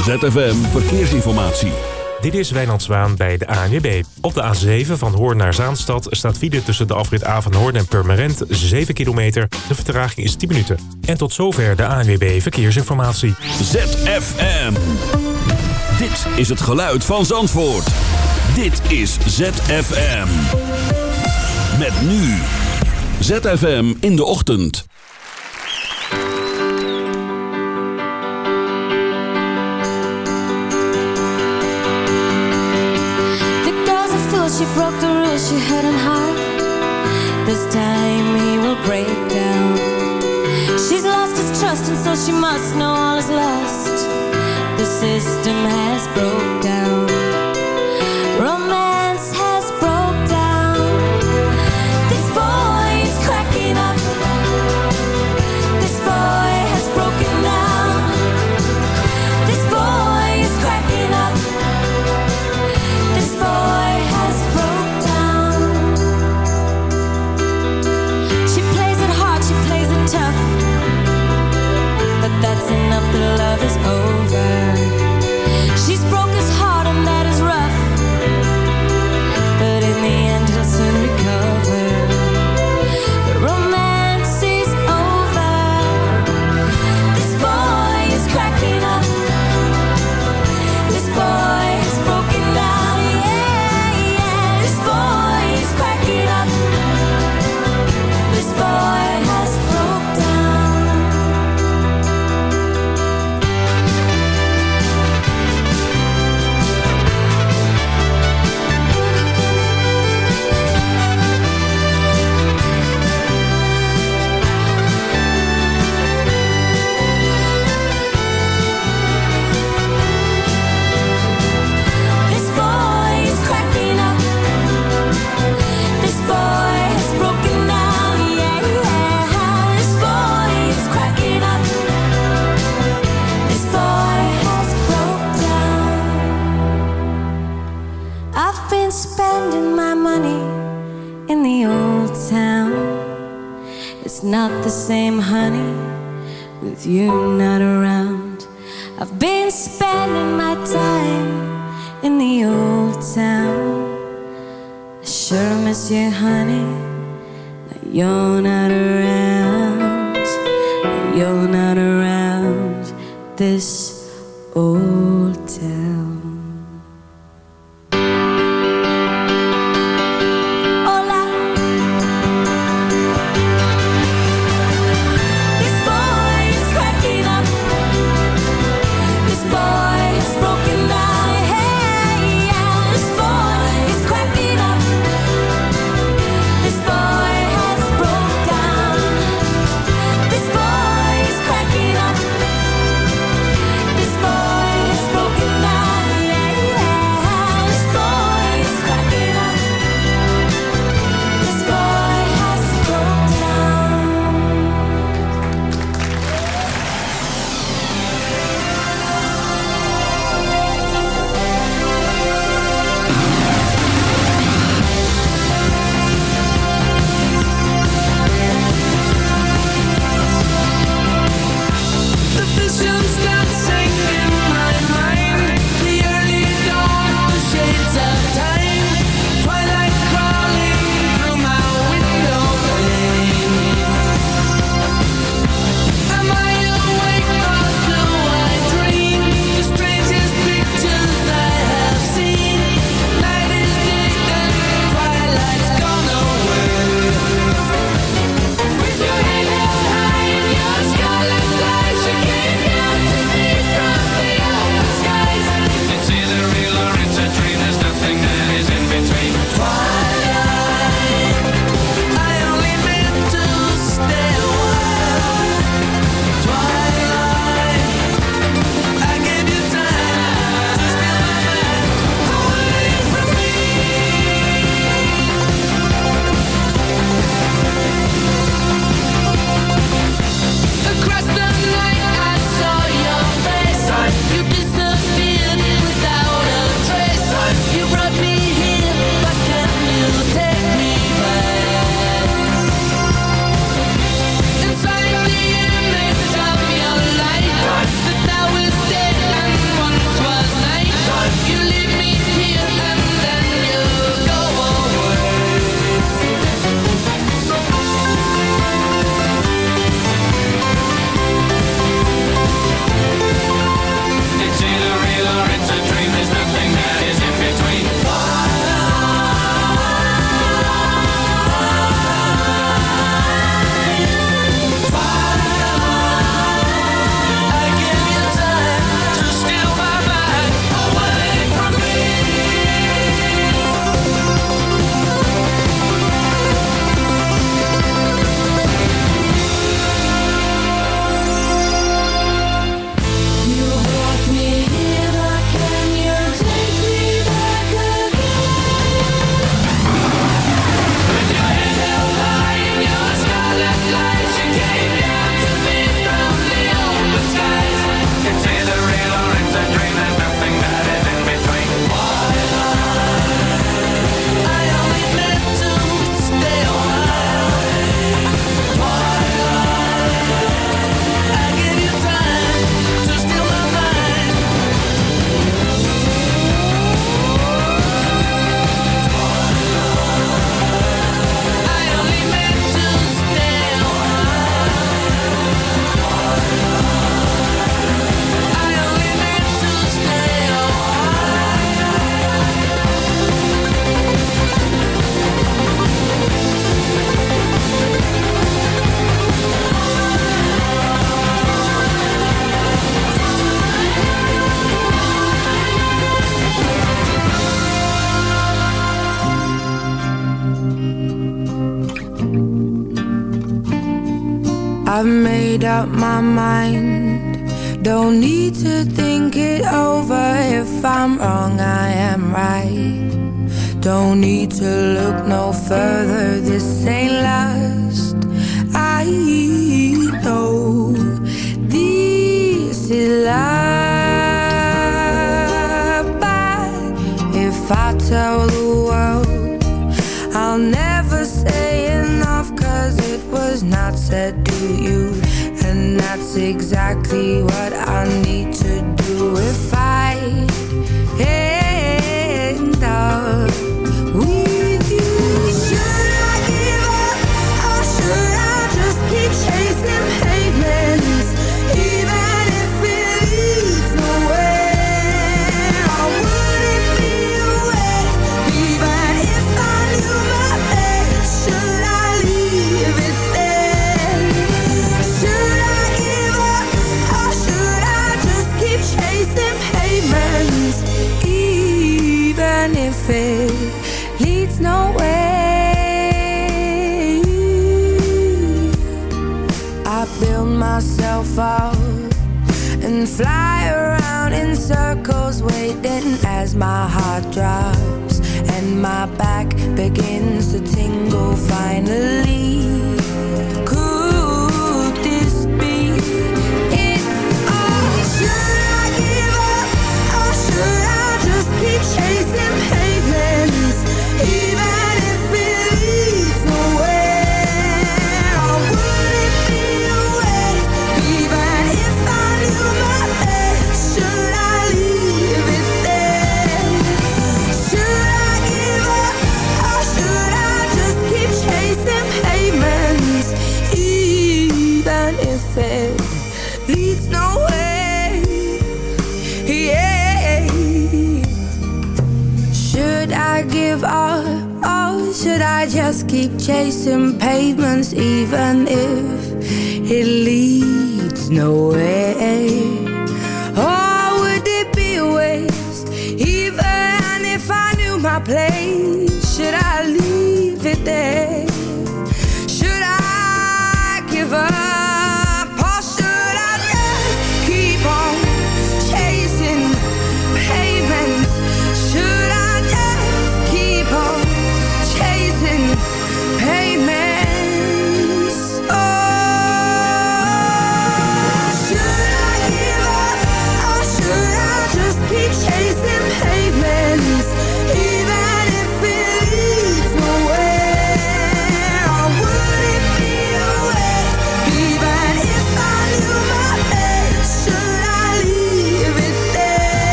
ZFM Verkeersinformatie. Dit is Wijnand Zwaan bij de ANWB. Op de A7 van Hoorn naar Zaanstad staat file tussen de afrit A van Hoorn en Purmerend 7 kilometer. De vertraging is 10 minuten. En tot zover de ANWB Verkeersinformatie. ZFM. Dit is het geluid van Zandvoort. Dit is ZFM. Met nu. ZFM in de ochtend. she broke the rules she had him high. This time he will break down. She's lost his trust and so she must know all is lost. The system has broken.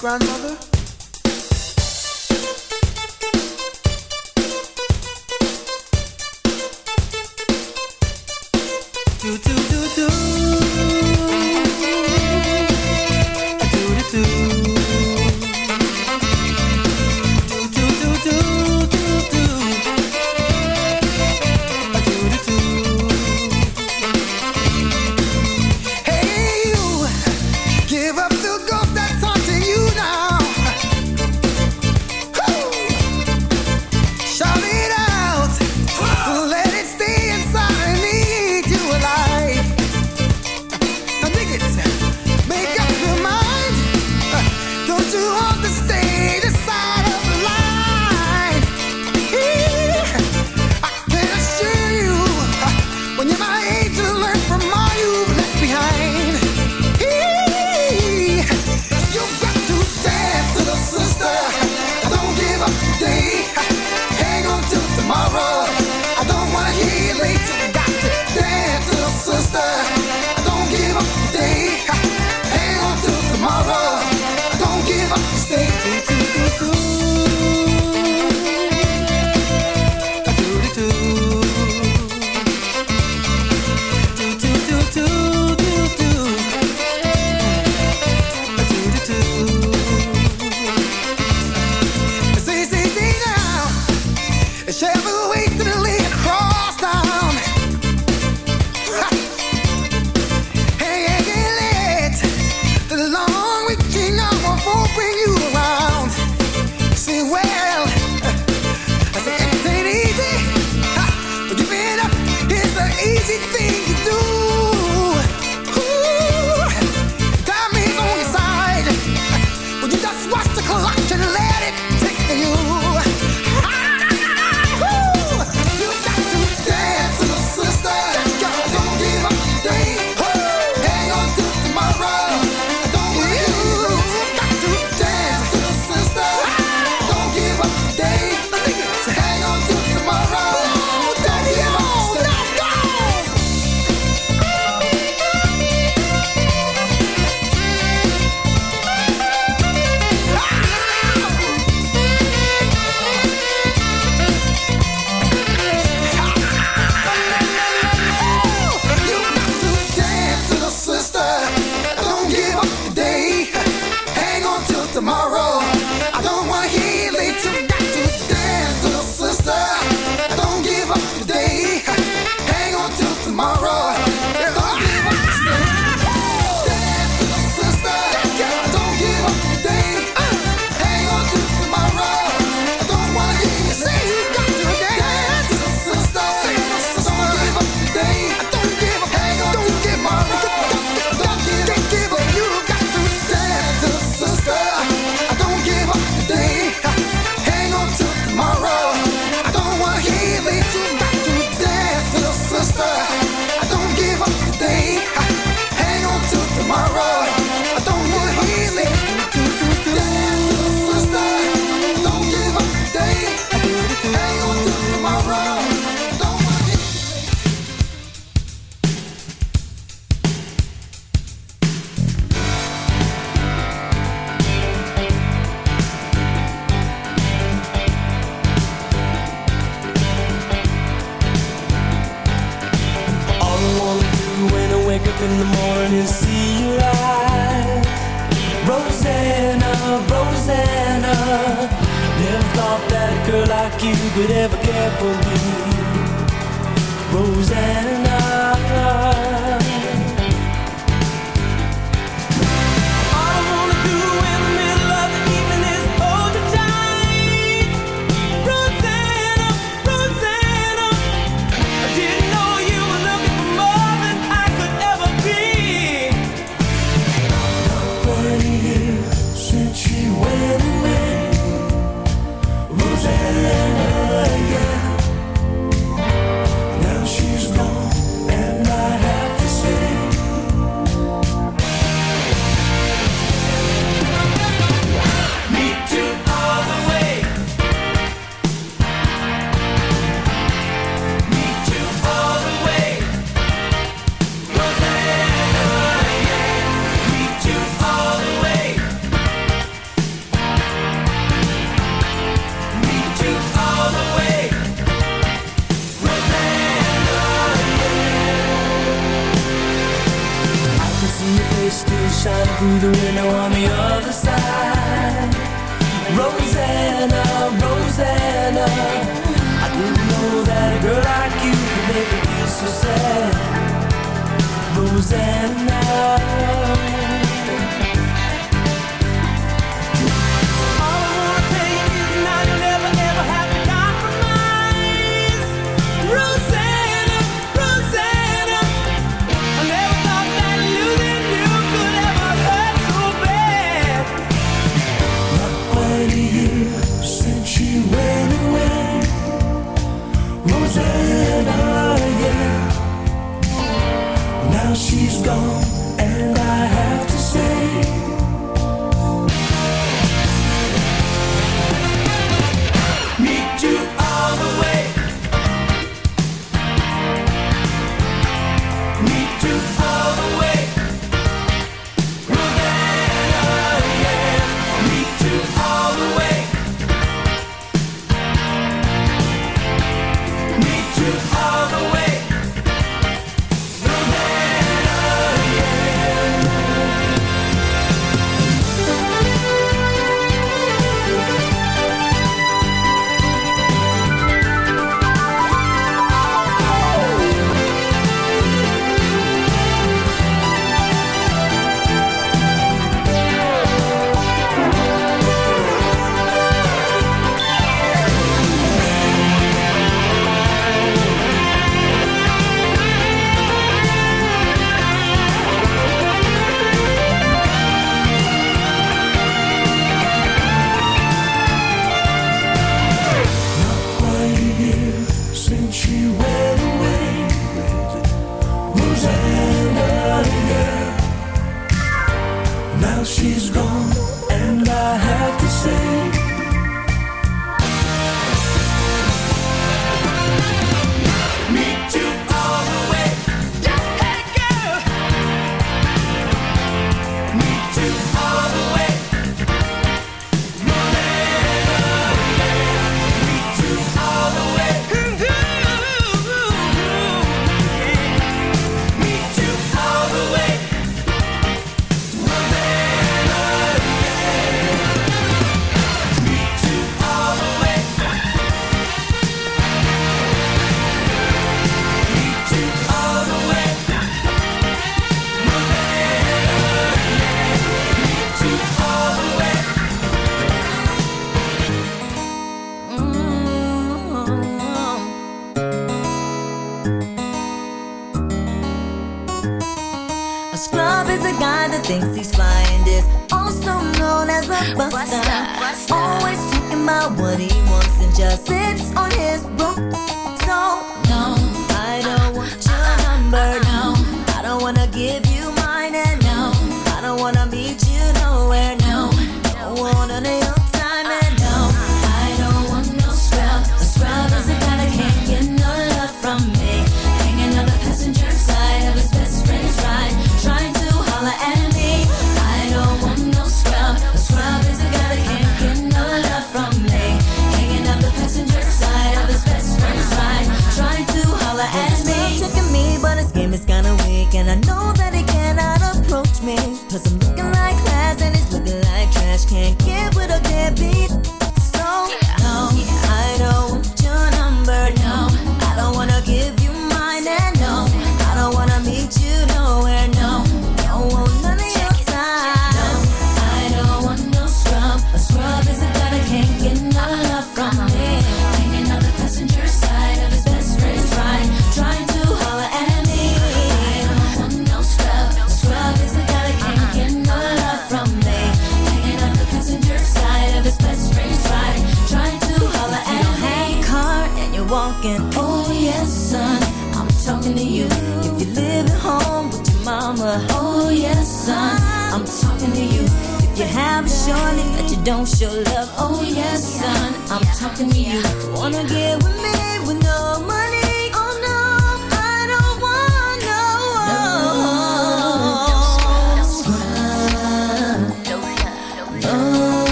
To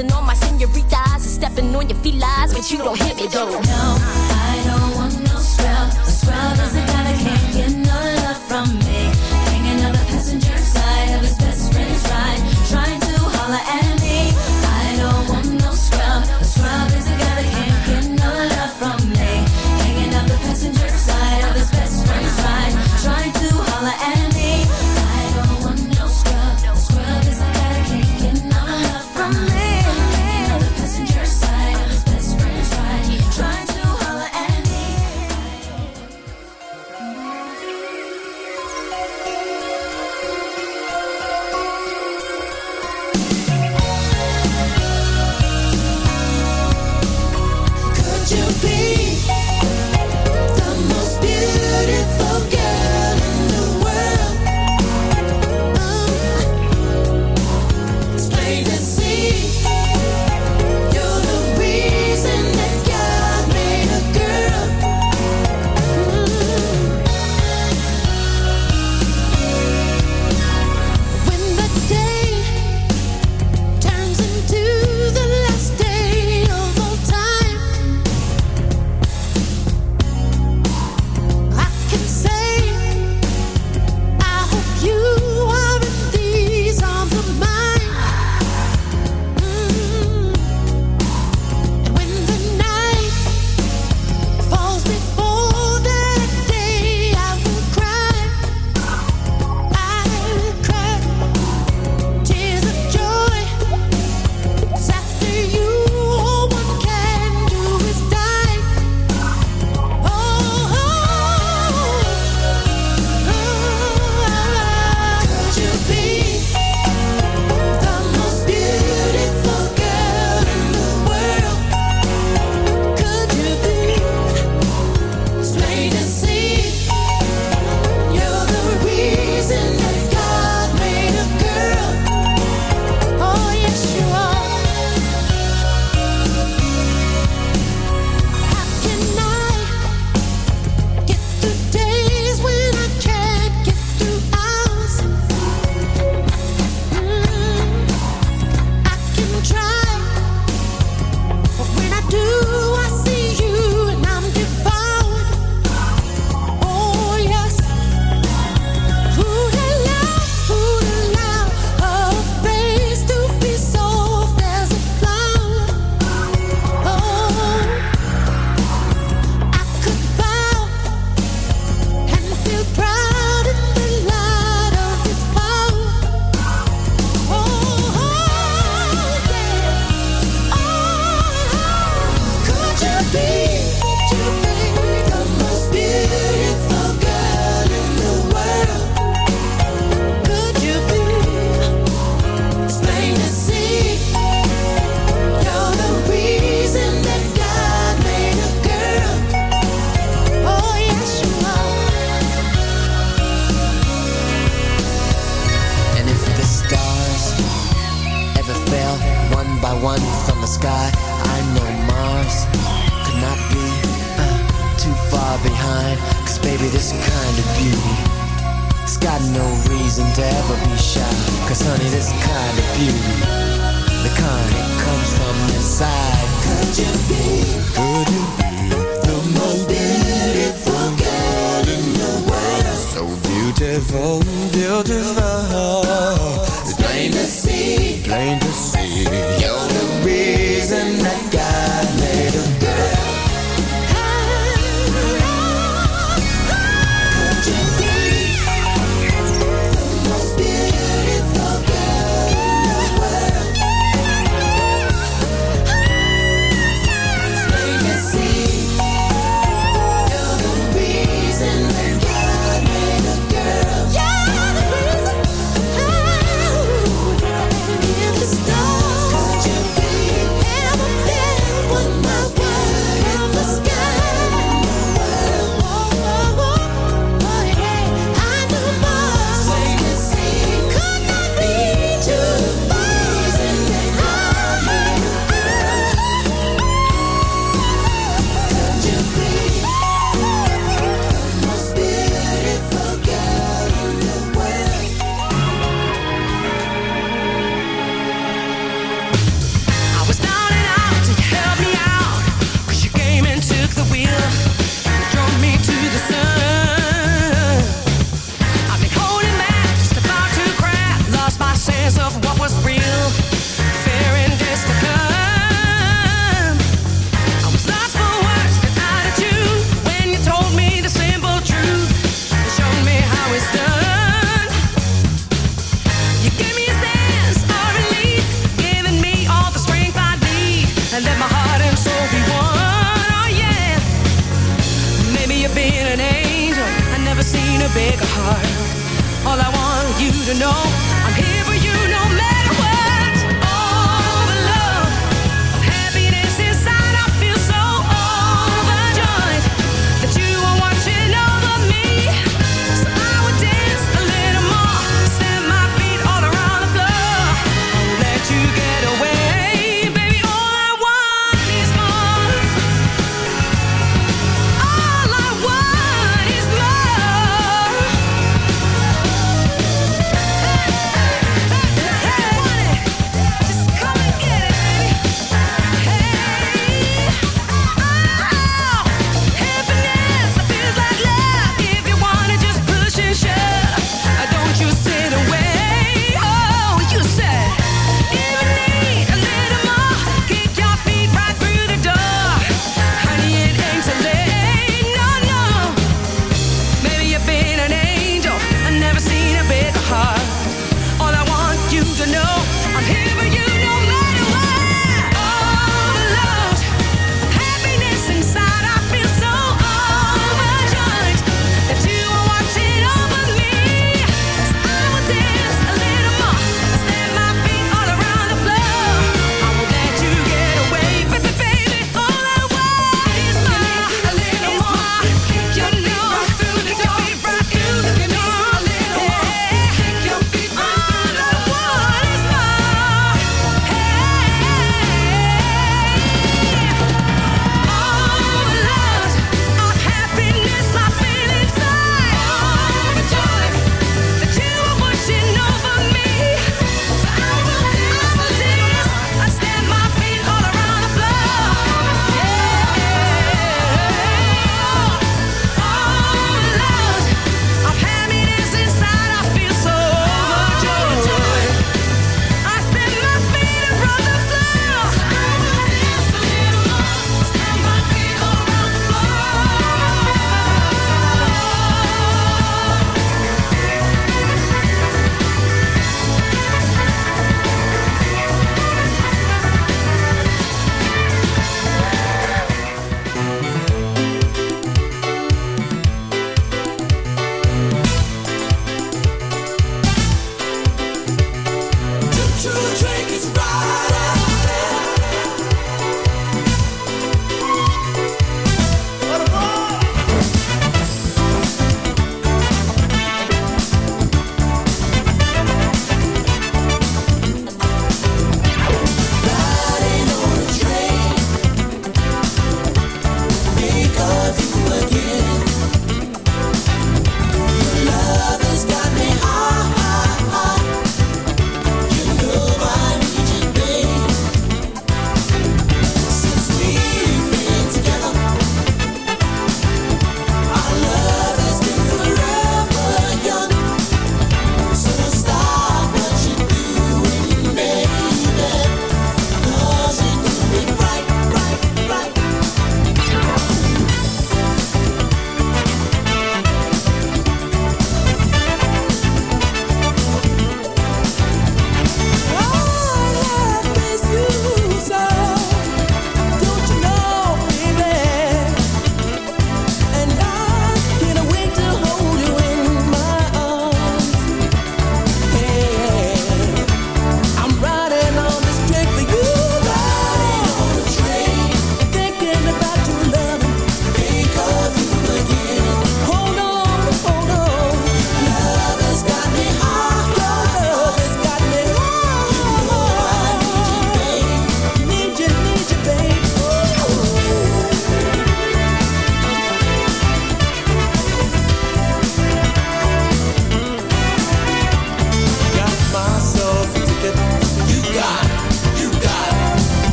And all my senoritas are stepping on your felines, but you don't hit me though. No, I don't want no scrub. A scrub is a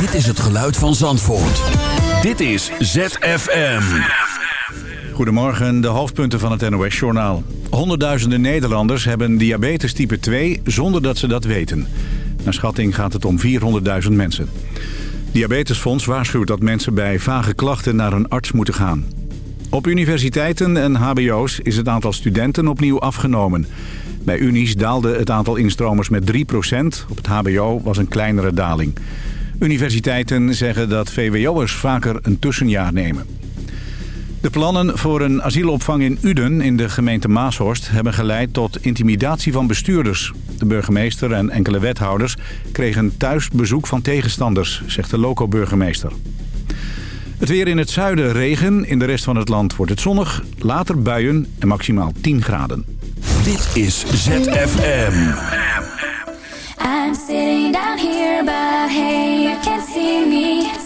Dit is het geluid van Zandvoort. Dit is ZFM. Goedemorgen, de hoofdpunten van het NOS-journaal. Honderdduizenden Nederlanders hebben diabetes type 2 zonder dat ze dat weten. Naar schatting gaat het om 400.000 mensen. Diabetesfonds waarschuwt dat mensen bij vage klachten naar een arts moeten gaan. Op universiteiten en hbo's is het aantal studenten opnieuw afgenomen. Bij unies daalde het aantal instromers met 3% Op het hbo was een kleinere daling. Universiteiten zeggen dat VWO'ers vaker een tussenjaar nemen. De plannen voor een asielopvang in Uden in de gemeente Maashorst... hebben geleid tot intimidatie van bestuurders. De burgemeester en enkele wethouders kregen thuis bezoek van tegenstanders... zegt de loco-burgemeester. Het weer in het zuiden regen, in de rest van het land wordt het zonnig... later buien en maximaal 10 graden. Dit is ZFM. I'm sitting down here, but hey, you can't see me.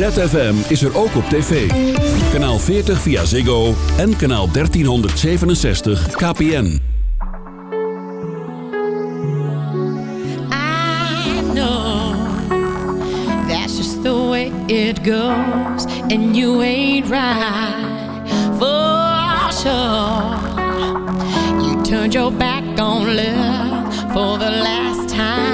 ZFM is er ook op tv. Kanaal 40 via Ziggo en kanaal 1367 KPN. I know that's just the way it goes, and you ain't right for sure. You turned your back on love for the last time.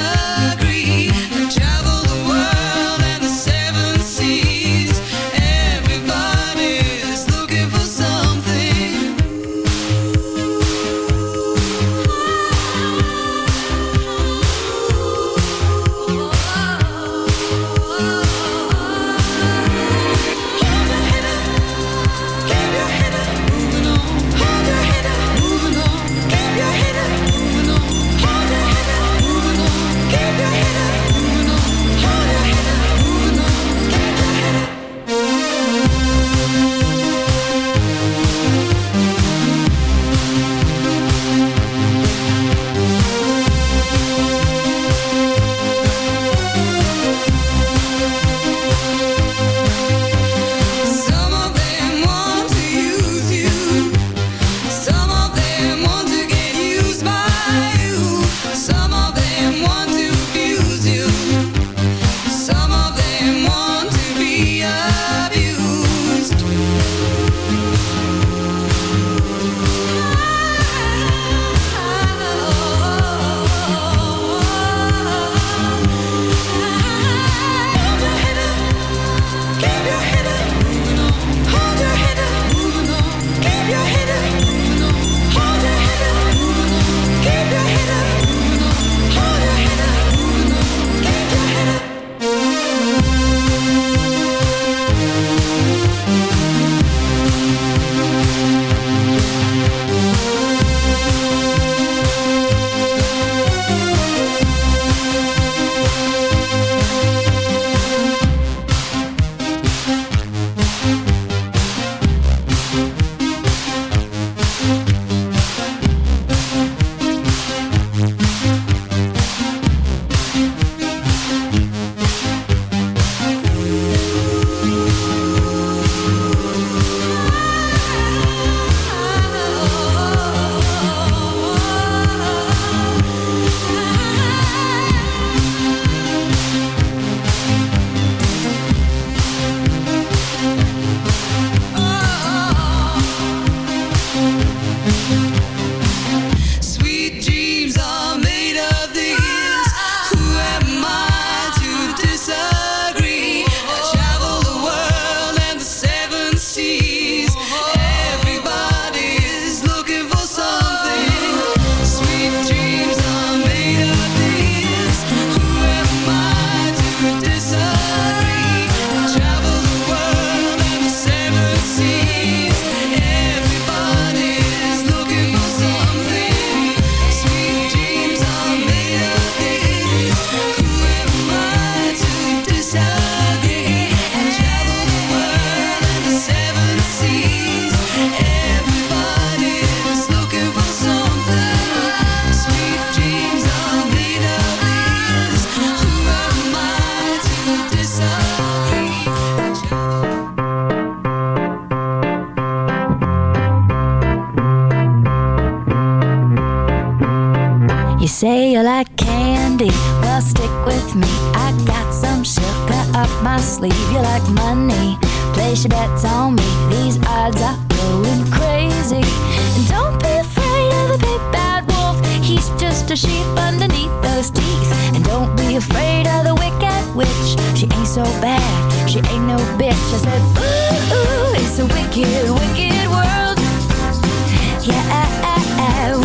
love afraid of the wicked witch. She ain't so bad, she ain't no bitch. I said, ooh, ooh it's a wicked, wicked world. Yeah, ooh,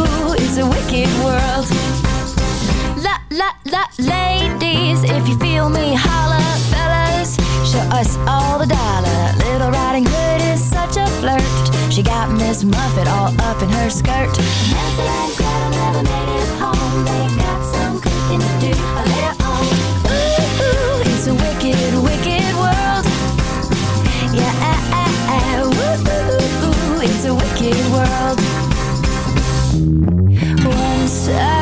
ooh, it's a wicked world. La la la, ladies, if you feel me, holla, fellas. Show us all the dollar. Little Riding Hood is such a flirt. She got Miss Muffet all up in her skirt. Hansel and Gretel never made it home. They got some it's a wicked, wicked world. Yeah, ah, ah, ah. ooh, ooh, ooh, it's a wicked world. Once I